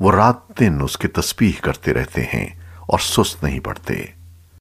وہ رات دن اس کی تسبیح کرتے رہتے ہیں اور سست نہیں پڑتے